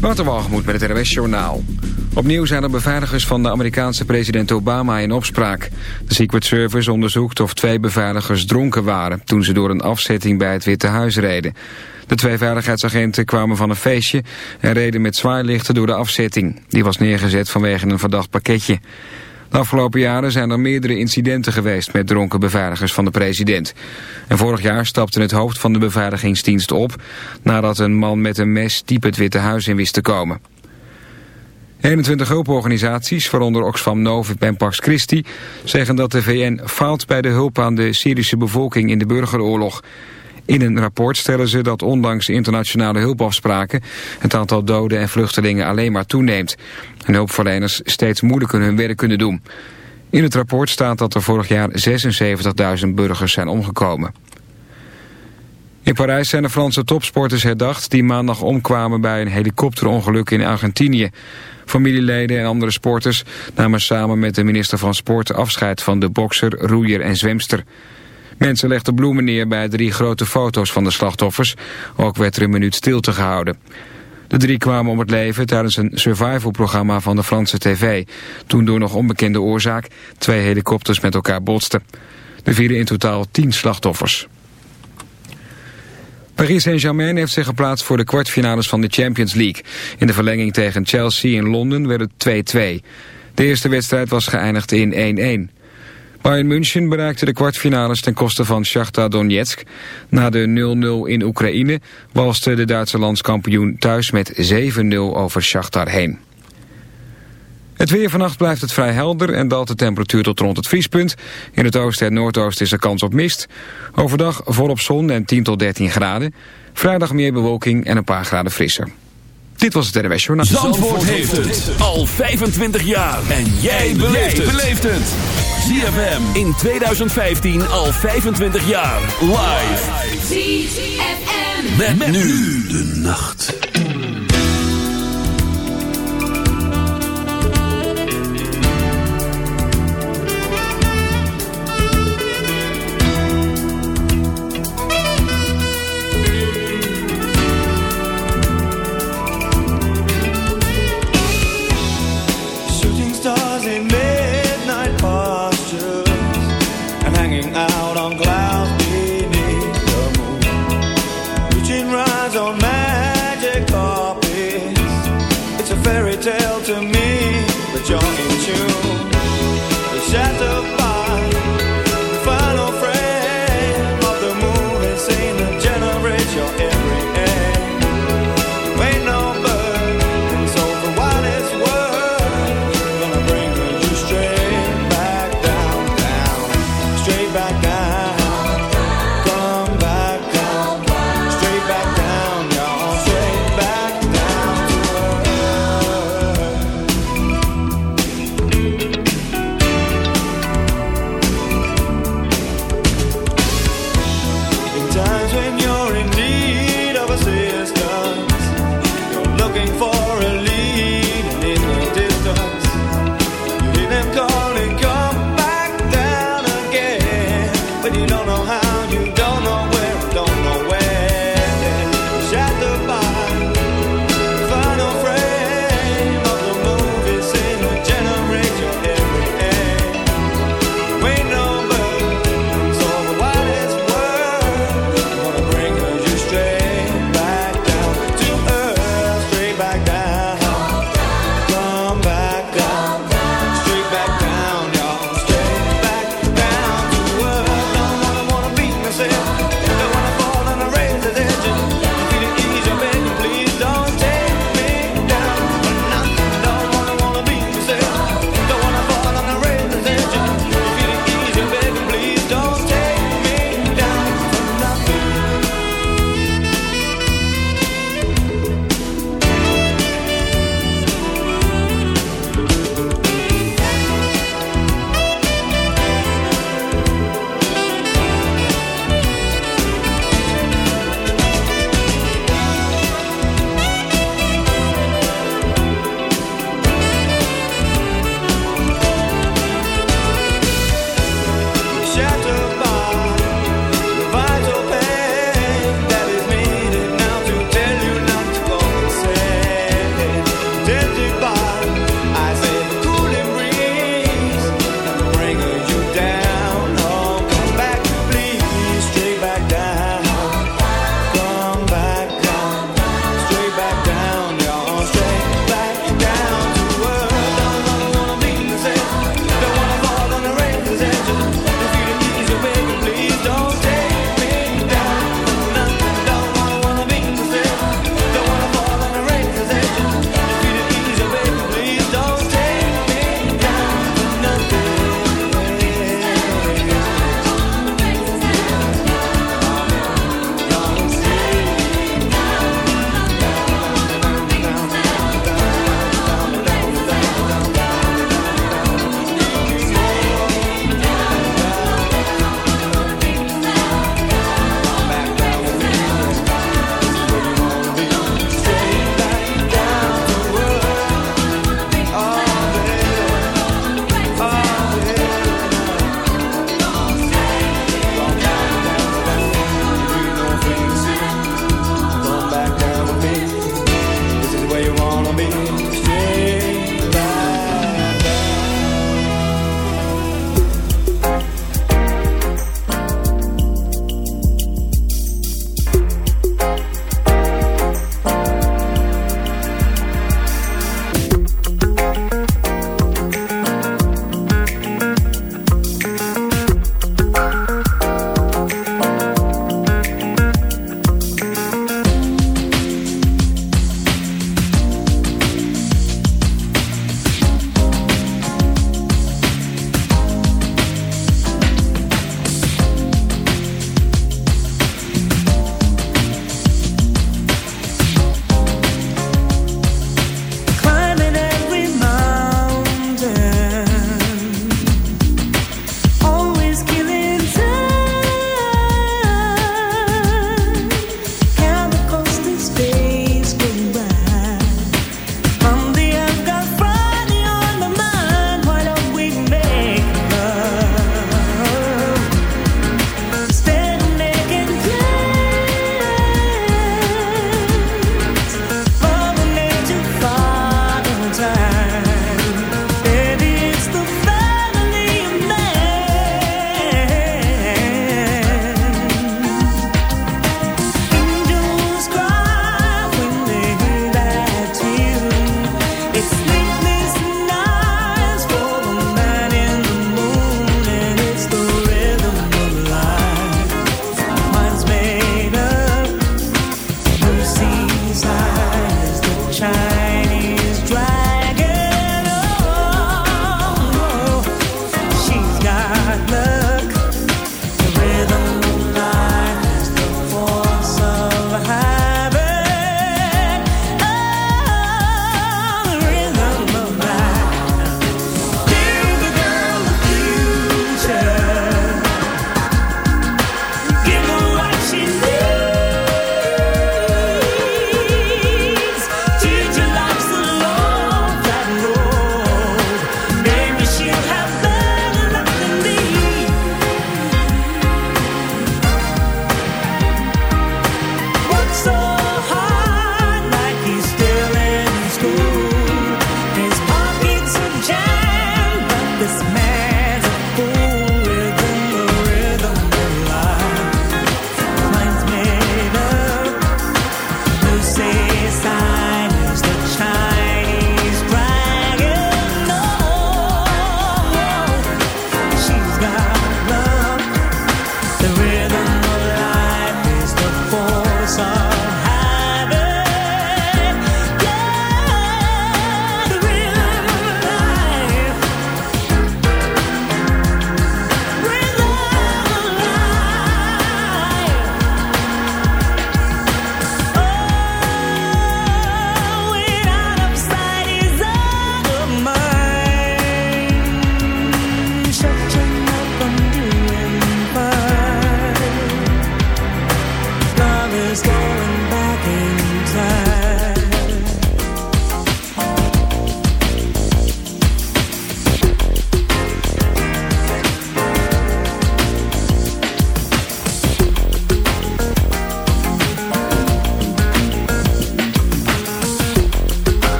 Waterwalgemoed met het RWS Journaal. Opnieuw zijn er beveiligers van de Amerikaanse president Obama in opspraak. De Secret Service onderzoekt of twee beveiligers dronken waren... toen ze door een afzetting bij het Witte Huis reden. De twee veiligheidsagenten kwamen van een feestje... en reden met zwaailichten door de afzetting. Die was neergezet vanwege een verdacht pakketje. De afgelopen jaren zijn er meerdere incidenten geweest met dronken beveiligers van de president. En vorig jaar stapte het hoofd van de beveiligingsdienst op... nadat een man met een mes diep het Witte Huis in wist te komen. 21 hulporganisaties, waaronder Oxfam Novib en Pax Christi... zeggen dat de VN faalt bij de hulp aan de Syrische bevolking in de burgeroorlog... In een rapport stellen ze dat ondanks internationale hulpafspraken... het aantal doden en vluchtelingen alleen maar toeneemt. En hulpverleners steeds moeilijker hun werk kunnen doen. In het rapport staat dat er vorig jaar 76.000 burgers zijn omgekomen. In Parijs zijn de Franse topsporters herdacht... die maandag omkwamen bij een helikopterongeluk in Argentinië. Familieleden en andere sporters namen samen met de minister van Sport... afscheid van de bokser, roeier en zwemster... Mensen legden bloemen neer bij drie grote foto's van de slachtoffers. Ook werd er een minuut stilte gehouden. De drie kwamen om het leven tijdens een survivalprogramma van de Franse tv. Toen door nog onbekende oorzaak twee helikopters met elkaar botsten. Er vielen in totaal tien slachtoffers. Paris Saint-Germain heeft zich geplaatst voor de kwartfinales van de Champions League. In de verlenging tegen Chelsea in Londen werd het 2-2. De eerste wedstrijd was geëindigd in 1-1. Bayern München bereikte de kwartfinales ten koste van Shakhtar Donetsk. Na de 0-0 in Oekraïne walste de Duitse landskampioen thuis met 7-0 over Shakhtar heen. Het weer vannacht blijft het vrij helder en daalt de temperatuur tot rond het vriespunt. In het oosten en noordoosten is er kans op mist. Overdag volop zon en 10 tot 13 graden. Vrijdag meer bewolking en een paar graden frisser. Dit was het RWS Journaal. Zandvoort, heeft het al 25 jaar. En jij beleeft het. ZFM in 2015 al 25 jaar. Live. ZFM. Met, met nu de nacht.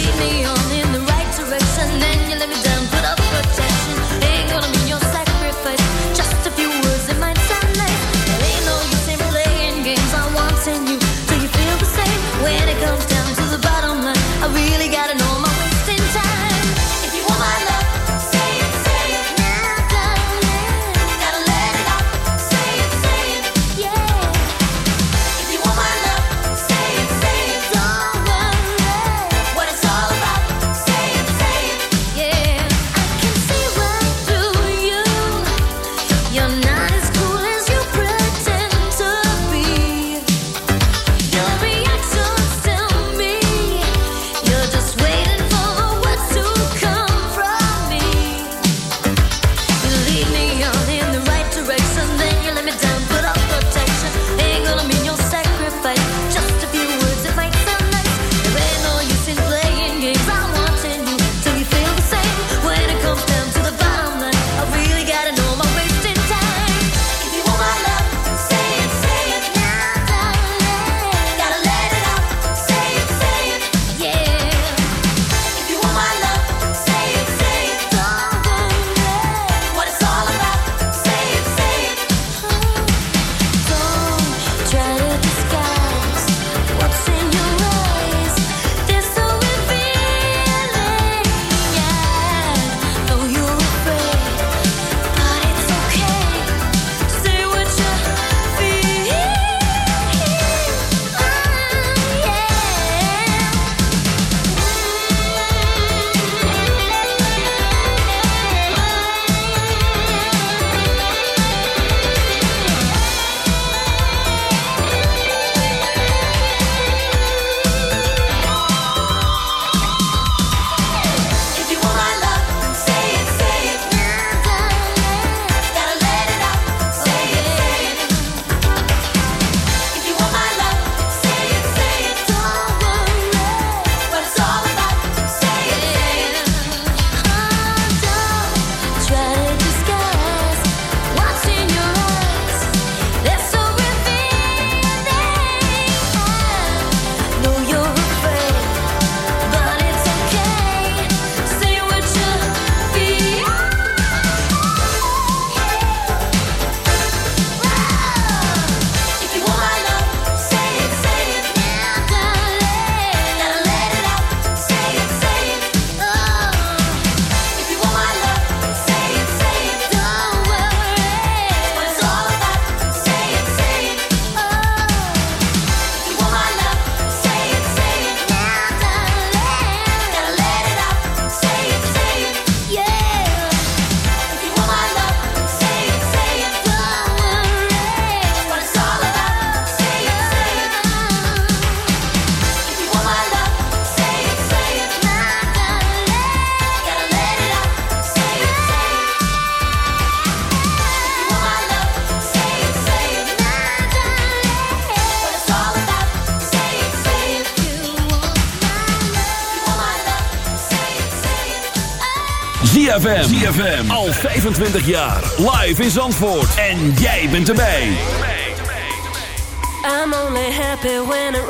leave me on ZFM. ZFM. Al 25 jaar. Live in Zandvoort. En jij bent erbij. I'm only happy when it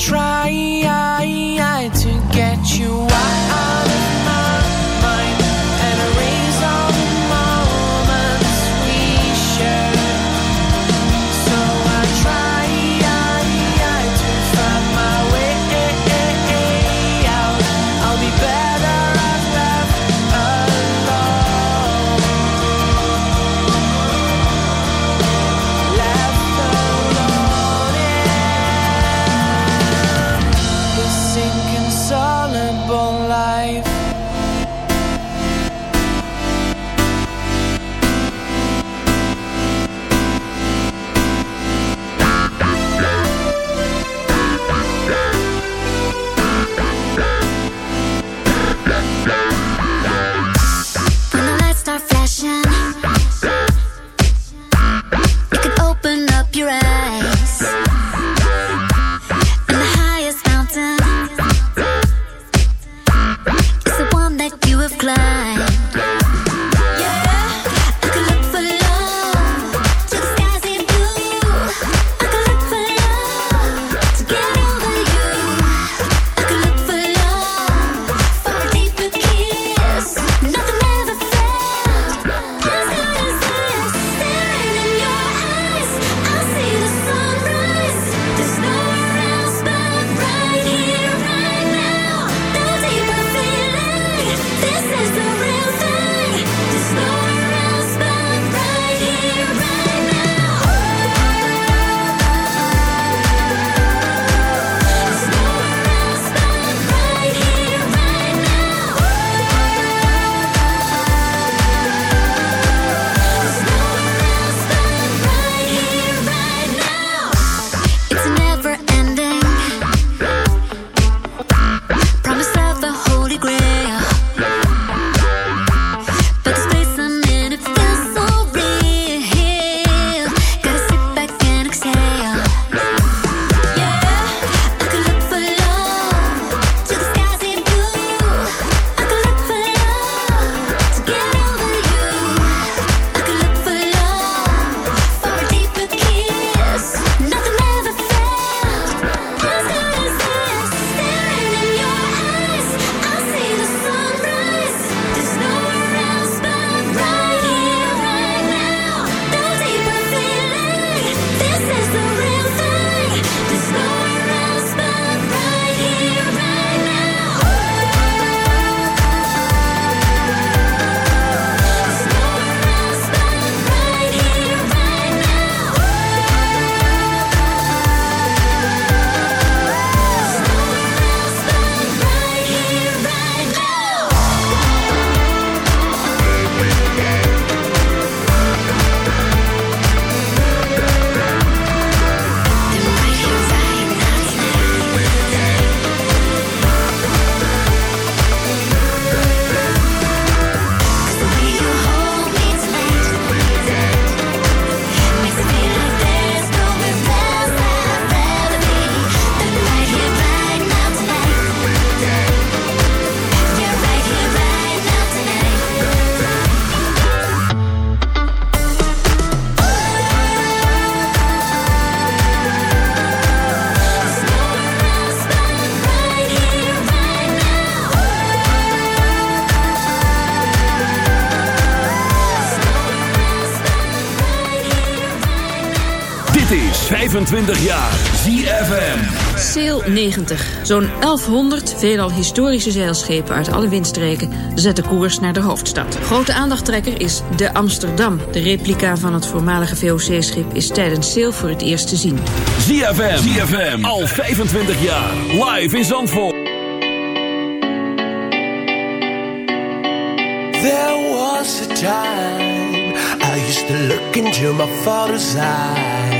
trying 25 jaar. ZFM. Sail 90. Zo'n 1100 veelal historische zeilschepen uit alle windstreken zetten koers naar de hoofdstad. Grote aandachttrekker is de Amsterdam. De replica van het voormalige VOC-schip is tijdens Sail voor het eerst te zien. ZFM. ZFM. Al 25 jaar. Live in Zandvoort. There was a time I used to look into my father's eyes.